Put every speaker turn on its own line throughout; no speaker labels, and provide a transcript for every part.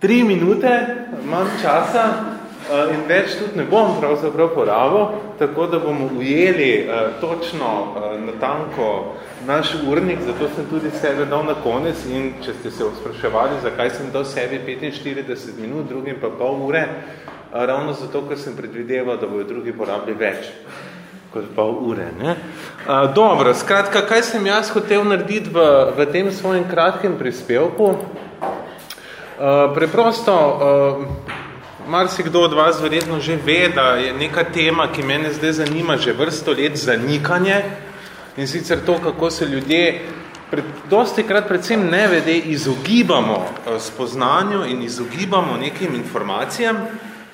tri minute, imam časa uh, in več tudi ne bom pravzaprav porabil, tako da bomo ujeli uh, točno uh, natanko naš urnik, zato sem tudi sebe dal na konec in če ste se spraševali, zakaj sem dal sebi 45 minut, drugim pa pol ure, ravno zato, ker sem predvideval, da bojo drugi porabili več kot pol ure. Ne? Uh, dobro, skratka, kaj sem jaz hotel narediti v, v tem svojem kratkem prispevku? Uh, preprosto, uh, marsikdo od vas verjetno že ve, da je neka tema, ki mene zdaj zanima že vrsto let, zanikanje. In sicer to, kako se ljudje pred, dosti krat predvsem nevede izogibamo uh, spoznanju in izogibamo nekim informacijam.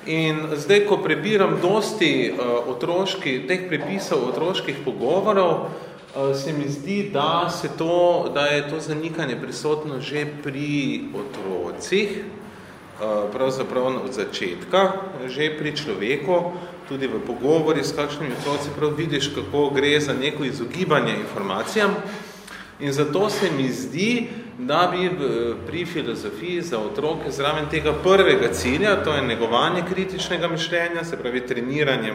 In zdaj, ko prebiram dosti uh, otroški, teh prepisov otroških pogovorov, Eh, se mi zdi, da, se to, da je to zanikanje prisotno že pri otrocih, eh, pravzaprav od začetka, že pri človeku, tudi v pogovori s kakšnimi otroci, prav vidiš, kako gre za neko izogibanje informacijam. In zato se mi zdi, da bi pri filozofiji za otroke zraven tega prvega cilja, to je negovanje kritičnega mišljenja, se pravi treniranje,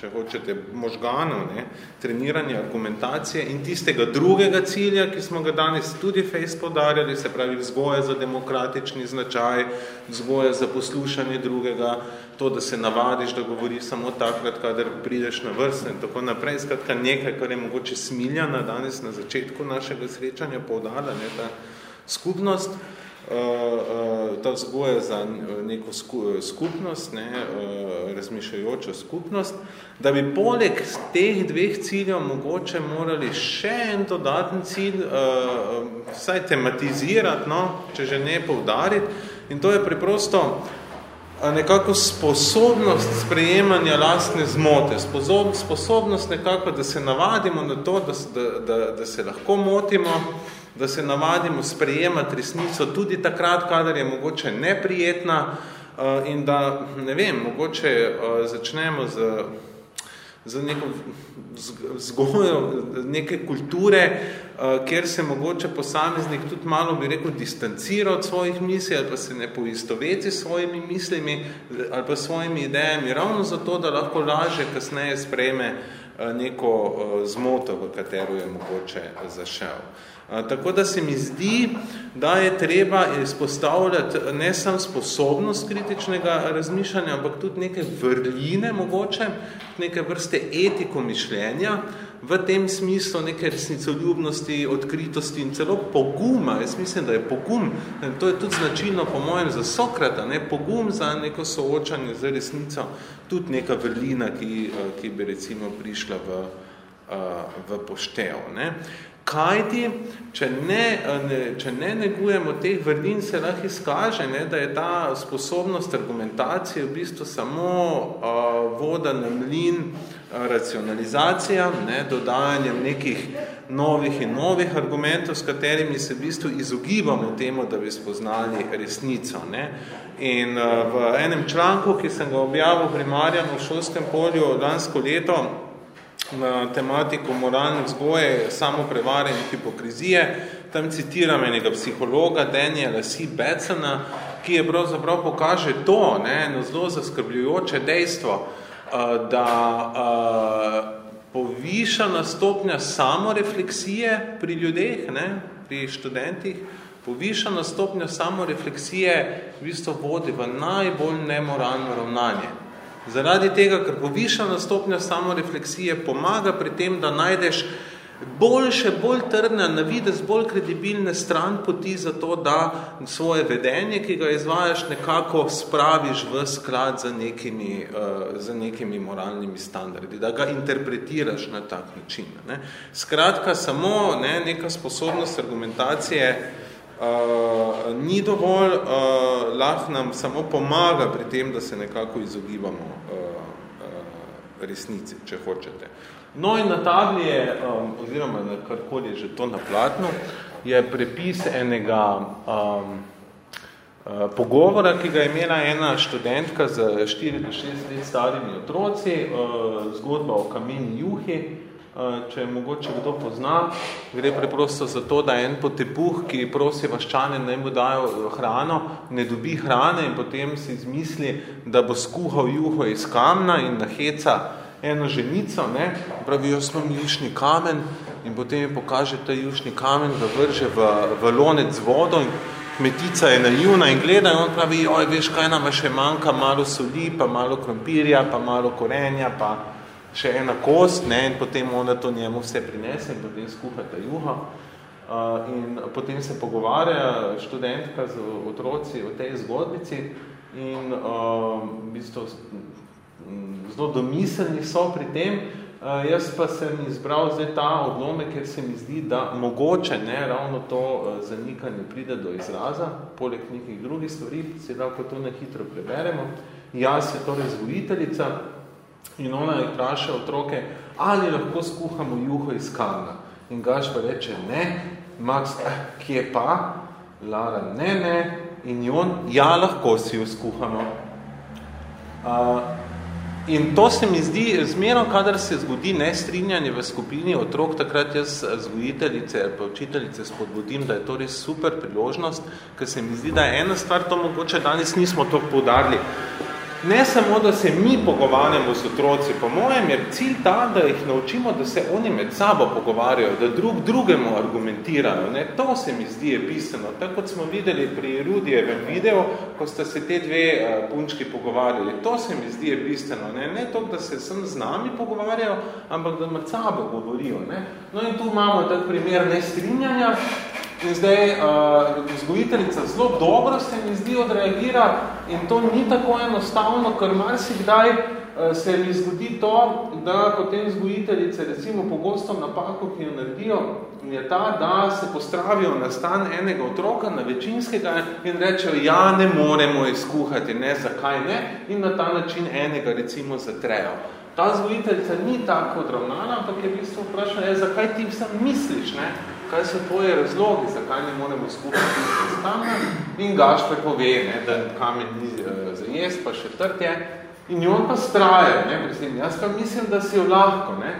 če hočete, možganov, ne, treniranje argumentacije in tistega drugega cilja, ki smo ga danes tudi fejs podarjali, se pravi vzgoja za demokratični značaj, vzgoja za poslušanje drugega, to, da se navadiš, da govori samo takrat, kadar prideš na vrst in tako naprej. Skratka, nekaj, kar je mogoče smiljana danes na začetku našega srečanja povdala, ne, ta skupnost, uh, uh, ta vzgoja za neko skupnost, ne, uh, razmišljajočo skupnost, da bi poleg teh dveh ciljev mogoče morali še en dodaten cilj vsaj tematizirati, no, če že ne poudariti, in to je preprosto nekako sposobnost sprejemanja lastne zmote, sposobnost nekako, da se navadimo na to, da, da, da, da se lahko motimo, da se navadimo sprejemati resnico tudi takrat, kadar je mogoče neprijetna uh, in da, ne vem, mogoče uh, začnemo z, z neko vzgojo neke kulture, uh, kjer se mogoče posameznik tudi malo, bi rekel, distancira od svojih misli ali pa se ne poistoveti s svojimi mislimi ali pa svojimi idejami, ravno zato, da lahko laže kasneje sprejme neko zmoto, v katero je mogoče zašel. Tako da se mi zdi, da je treba izpostavljati ne samo sposobnost kritičnega razmišljanja, ampak tudi neke vrline mogoče, neke vrste etiko mišljenja, v tem smislu neke resnicoljubnosti, odkritosti in celo poguma. Jaz mislim, da je pogum, to je tudi značilno po mojem za Sokrata, ne, pogum za neko soočanje z resnico, tudi neka vrlina, ki, ki bi recimo prišla v, v poštev. Ne. Kajti, če ne, ne, če ne negujemo teh vrlin, se lahko izkaže, ne, da je ta sposobnost argumentacije v bistvu samo uh, voda na mlin uh, racionalizacija, ne, dodajanjem nekih novih in novih argumentov, s katerimi se v bistvu izogibamo temu, da bi spoznali resnico. Ne. In uh, v enem članku, ki sem ga objavil pri Marjanu v šolskem polju lansko leto, na tematiko moralne vzgoje, samo prevare in hipokrizije. Tam citiram enega psihologa Daniela C. Betsona, ki je pravzaprav pokaže to, ne, eno zelo zaskrbljujoče dejstvo, da povišana stopnja samorefleksije pri ljudeh, ne, pri študentih, povišana stopnja samorefleksije v bistvu vodi v najbolj nemoralno ravnanje. Zaradi tega, ker povišana stopnja samorefleksije pomaga pri tem, da najdeš boljše, bolj trdne, na videz bolj kredibilne stran poti za to, da svoje vedenje, ki ga izvajaš, nekako spraviš v sklad za nekimi, uh, za nekimi moralnimi standardi, da ga interpretiraš na tak način. Ne. Skratka, samo ne, neka sposobnost argumentacije uh, ni dovolj, uh, lahko nam samo pomaga pri tem, da se nekako izogibamo uh, uh, resnici, če hočete. No in na tabli je, um, oziroma na karkoli je že to na platnu, je prepis enega um, uh, pogovora, ki ga je imela ena študentka z 4 do 6 let starimi otroci, uh, zgodba o kamini juhi, če je mogoče kdo pozna, gre preprosto za to, da en potepuh, ki prosi vaščane, naj mu dajo hrano, ne dobi hrane in potem si izmisli, da bo skuhal juho iz kamna in naheca eno ženico, ne, pravi, jaz imam jušni kamen. In potem mi pokaže ta jušni kamen, ga vrže v, v lonec z vodo in kmetica je naivna in gleda in on pravi, oj, veš, kaj nam še manjka, malo soli, pa malo krompirja, pa malo korenja, pa še ena kost, ne, in potem onda to njemu vse prinese in potem skuha ta juha. Uh, in potem se pogovarja študentka z otroci o tej zgodbici in uh, v bistvu zelo domiselni so pri tem, Uh, jaz pa sem izbral zdaj ta odlomek, ker se mi zdi, da mogoče ne, ravno to uh, zanikanje pride do izraza, poleg nekih drugih stvari, se lahko to na hitro preberemo. Jaz je torej zvojiteljica in ona je vpraša otroke, ali lahko skuhamo juho iz kamna. In Gaš pa reče, ne, Max, eh, kje pa? Lara, ne, ne. In on, ja, lahko si jo skuhamo. Uh, In to se mi zdi, zmerno, kadar se zgodi nestrinjanje v skupini otrok, takrat jaz zgojiteljice pa učiteljice spodbudim, da je to res super priložnost, ker se mi zdi, da je ena stvar, to mogoče danes nismo to poudarili, ne samo, da se mi pogovarjamo z otroci, po mojem je cilj ta, da jih naučimo, da se oni med sabo pogovarjajo, da drug drugemu argumentirajo. Ne? To se mi zdi je pisano. Tako kot smo videli pri Rudijevem videu, ko sta se te dve uh, punčki pogovarjali. To se mi zdi je bistveno. Ne, ne to, da se sem z nami pogovarjajo, ampak da med sabo govorijo. Ne? No in tu imamo tak primer nestrinjanja, In zdaj uh, vzgojiteljica zelo dobro se mi zdi odreagira in to ni tako enostavno, ker marsikdaj uh, se mi zgodi to, da potem vzgojiteljice recimo pogosto napako, ki jo naredijo, je ta, da se postravijo na stan enega otroka, na večinskega in rečejo, ja, ne moremo izkuhati, ne, zakaj ne, in na ta način enega recimo zatrejo. Ta vzgojiteljica ni tako odravnana, ampak je v bistvu vprašala, zakaj ti vsem misliš, ne? Kaj so tvoje razlogi, zakaj ne moremo skupati s kamen. In Gašper pove, ne, da kamen ni uh, za jest, pa še trd je. In on pa straje, ne, mislim, jaz pa mislim, da si jo lahko. Ne.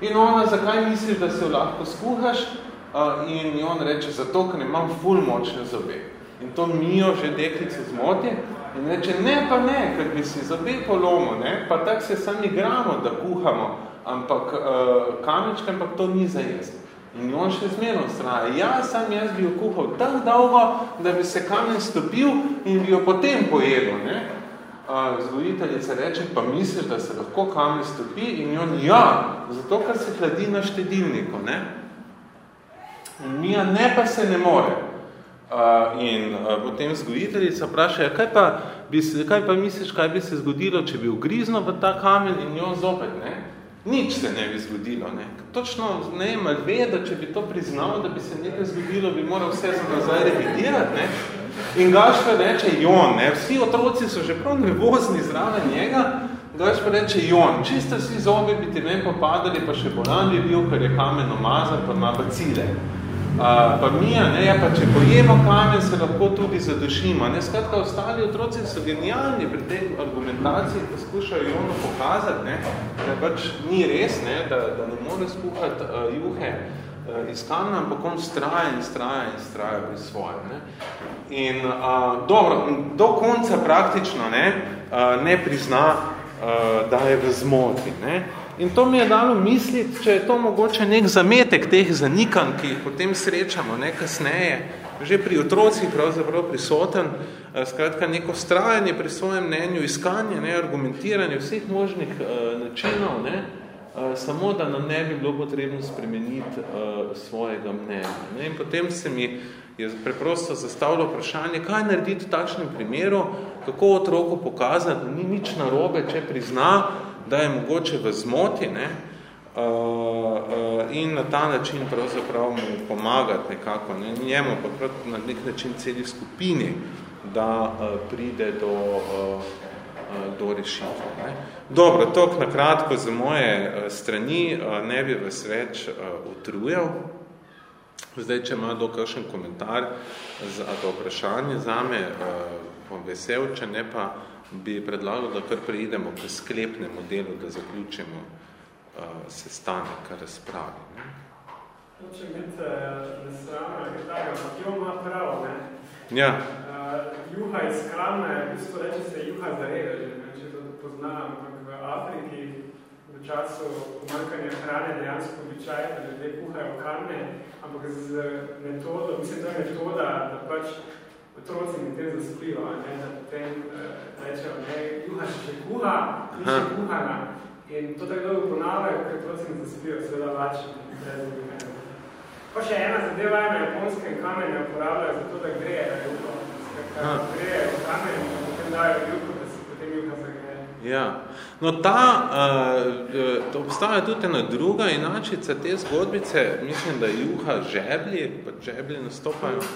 In ona, zakaj misliš, da si jo lahko skuhaš? Uh, in on reče, zato, ker imam ful močne zobe. In to mijo že deklico zmoti. In reče, ne pa ne, ker bi si zobe polomo, ne, pa tak se sami igramo, da kuhamo, ampak uh, kamičke, ampak to ni za jesti. In on še zmerno straja. Ja, sam jaz bi jo kuhal tako dolgo, da bi se kamen stopil in bi jo potem pojedel. Ne? Zvojiteljica reče, pa misliš, da se lahko kamen stopi? In on, ja, zato, ker se hladi na štedilniku. Ne? In Mija, ne pa se ne more. Uh, in uh, potem zgojiteljica vpraša, ja, kaj, pa bi se, kaj pa misliš, kaj bi se zgodilo, če bi ugriznil v ta kamen in jo zopet, ne? Nič se ne bi zgodilo. Ne? Točno ne vem, ali ve, da če bi to priznal, da bi se nekaj zgodilo, bi moral vse nazaj revidirati. Ne? In Gašper reče, Jon, ne? vsi otroci so že prav nervozni zraven njega, Gašper reče, Jon, čisto vsi zobi bi ti ne popadali, pa še bolan bi bil, ker je kamen omazan, pa ima bacile. Uh, pa Mija, ne, ja, pa če pojemo kamen, se lahko tudi zadušimo. Ne, skratka, ostali otroci so genialni pri tej argumentaciji, da skušajo Jono pokazati, ne, da pač ni res, ne, da, da ne more skuhati uh, juhe uh, iz kamna, ampak on straja in straja in straja pri svojem. Ne. In uh, dobro, do konca praktično ne, uh, ne prizna, uh, da je v zmoti. Ne. In to mi je dalo misliti, če je to mogoče nek zametek teh zanikanj, ki jih potem srečamo ne, kasneje, že pri otrocih pravzaprav prisoten, eh, skratka neko strajanje pri svojem mnenju, iskanje, ne, argumentiranje vseh možnih uh, načinov, ne, uh, samo da nam ne bi bilo potrebno spremeniti uh, svojega mnenja. Ne. In potem se mi je preprosto zastavilo vprašanje, kaj narediti v takšnem primeru, kako otroku pokazati, da ni nič narobe, če prizna, da je mogoče v zmoti ne, uh, uh, in na ta način pravzaprav mu pomagati nekako, ne, njemu pa na nek način celi skupini, da uh, pride do, uh, do rešitve. Ne. Dobro, tok na kratko za moje uh, strani uh, ne bi vas več uh, utrujal. Zdaj, če ima do kakšen komentar za to vprašanje zame, uh, bom vesel, če ne pa uh, bi predlagal, da kar preidemo k sklepnemu delu, da zaključimo se stane, kar razpravi. Ne?
Hoče biti nesramno, kaj tako, jo ima prav, ne?
Ja.
Uh, juha iz krame, v bistvu reče se juha zarega, če to poznam, ampak v Afriki v času pomankanja hrane dejansko običaj, da ljudje kuhajo karne, ampak z metodo, mislim, to je metoda, da pač otroci nekaj zasplijo, ne, da potem uh, rečejo, ne, juha še kuha, ni še kuhana. In to tako dolgo ponavljajo, ker otroci ne zasplijo, seveda lačni, brez Pa še ena zadeva je na japonskem kamenju uporabljajo zato, da greje na juho. Greje v kamenju, potem dajo juho, da se potem juha zagreje.
Ja. No, ta, uh, to obstaja tudi ena druga inačica te zgodbice, mislim, da juha žeblji, pa žeblji nastopajo.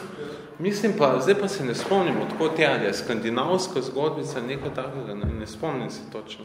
Mislim pa, zdaj pa se ne spomnim, odkot je, ali je skandinavska zgodbica, nekaj takega, ne, ne spomnim se točno.